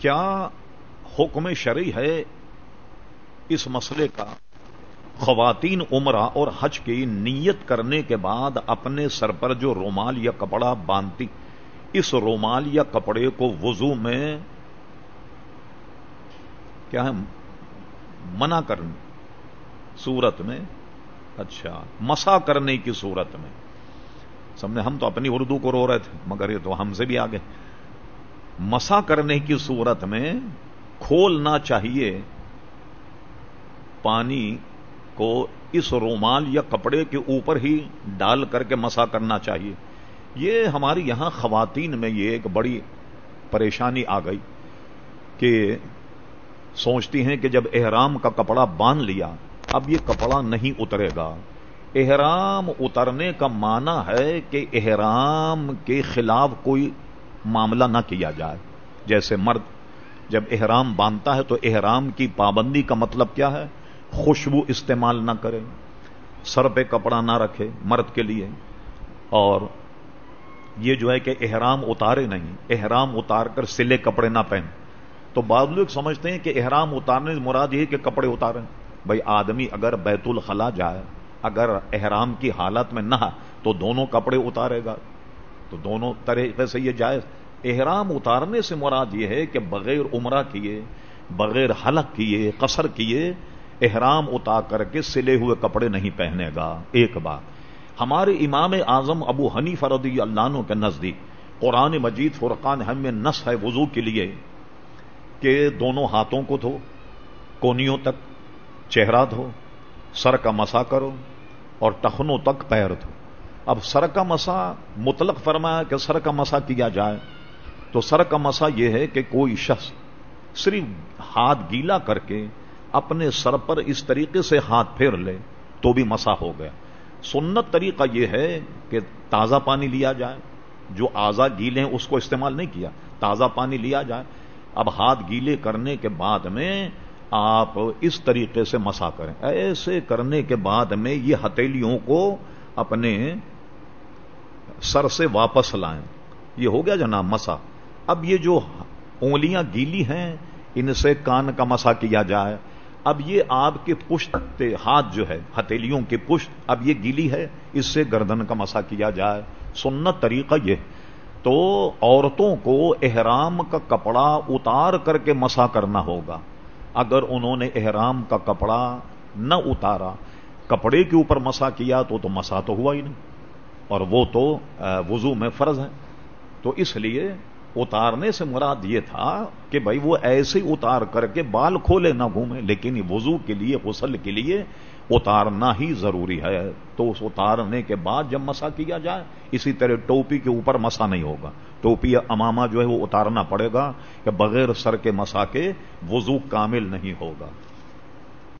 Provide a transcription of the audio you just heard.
کیا حکم شرعی ہے اس مسئلے کا؟ خواتین عمرہ اور حج کی نیت کرنے کے بعد اپنے سر پر جو رومال یا کپڑا باندھتی اس رومال یا کپڑے کو وضو میں کیا ہے؟ منع کرنے صورت میں؟ اچھا مسا کرنے کی صورت میں۔ سمجھے، ہم تو اپنی اردو کو رو رہے تھے، مگر یہ تو ہم سے بھی آگے۔ مسا کرنے کی صورت میں کھولنا چاہیے پانی کو اس رومال یا کپڑے کے اوپر ہی ڈال کر کے مسا کرنا چاہیے۔ یہ ہماری یہاں خواتین میں یہ ایک بڑی پریشانی آ گئی کہ سوچتی ہیں کہ جب احرام کا کپڑا باندھ لیا، اب یہ کپڑا نہیں اترے گا۔ احرام اترنے کا معنی ہے کہ احرام کے خلاف کوئی معاملہ نہ کیا جائے۔ جیسے مرد جب احرام باندھتا ہے تو احرام کی پابندی کا مطلب کیا ہے؟ خوشبو استعمال نہ کرے، سر پہ کپڑا نہ رکھے مرد کے لیے۔ اور یہ جو ہے کہ احرام اتارے نہیں، احرام اتار کر سلے کپڑے نہ پہن۔ تو بعض لوگ سمجھتے ہیں کہ احرام اتارنے مراد یہ کہ کپڑے اتارے بھائی آدمی اگر بیت الخلا جائے، اگر احرام کی حالت میں نہ تو دونوں کپڑے اتارے گا۔ تو دونوں طریقے سے یہ جائز۔ احرام اتارنے سے مراد یہ ہے کہ بغیر عمرہ کیے، بغیر حلق کیے، قصر کیے، احرام اتار کر کے سلے ہوئے کپڑے نہیں پہنے گا۔ ایک بات۔ ہمارے امام اعظم ابو ہنی فردی اللہ کے نزدیک قرآن مجید فرقان ہم میں نس ہے وضو کے لیے کہ دونوں ہاتھوں کو دھو، کونیوں تک چہرہ دھو، سر کا مسا کرو اور ٹخنوں تک پیر دھو۔ اب سر کا مسا مطلق فرمایا کہ سر کا مسا کیا جائے تو سر کا مسا یہ ہے کہ کوئی شخص صرف ہاتھ گیلا کر کے اپنے سر پر اس طریقے سے ہاتھ پھیر لے تو بھی مسا ہو گیا۔ سنت طریقہ یہ ہے کہ تازہ پانی لیا جائے، جو آزا گیلے ہیں اس کو استعمال نہیں کیا، تازہ پانی لیا جائے۔ اب ہاتھ گیلے کرنے کے بعد میں آپ اس طریقے سے مسا کریں۔ ایسے کرنے کے بعد میں یہ ہتھیلیوں کو اپنے سر سے واپس لائیں۔ یہ ہو گیا جناب مسا۔ اب یہ جو انگلیاں گیلی ہیں، ان سے کان کا مسا کیا جائے۔ اب یہ آپ کے پشت ہاتھ جو ہے، ہتھیلیوں کے پشت، اب یہ گیلی ہے، اس سے گردن کا مسا کیا جائے۔ سنت طریقہ یہ۔ تو عورتوں کو احرام کا کپڑا اتار کر کے مسا کرنا ہوگا۔ اگر انہوں نے احرام کا کپڑا نہ اتارا کپڑے کے اوپر مسا کیا تو تو مسا تو ہوا ہی نہیں۔ اور وہ تو وضو میں فرض ہے۔ تو اس لیے اتارنے سے مراد یہ تھا کہ بھائی وہ ایسے اتار کر کے بال کھولے نہ گھومے، لیکن وضو کے لیے، غسل کے لیے اتارنا ہی ضروری ہے۔ تو اس اتارنے کے بعد جب مسا کیا جائے، اسی طرح ٹوپی کے اوپر مسا نہیں ہوگا۔ ٹوپی اماما جو ہے وہ اتارنا پڑے گا کہ بغیر سر کے مسا کے وضو کامل نہیں ہوگا۔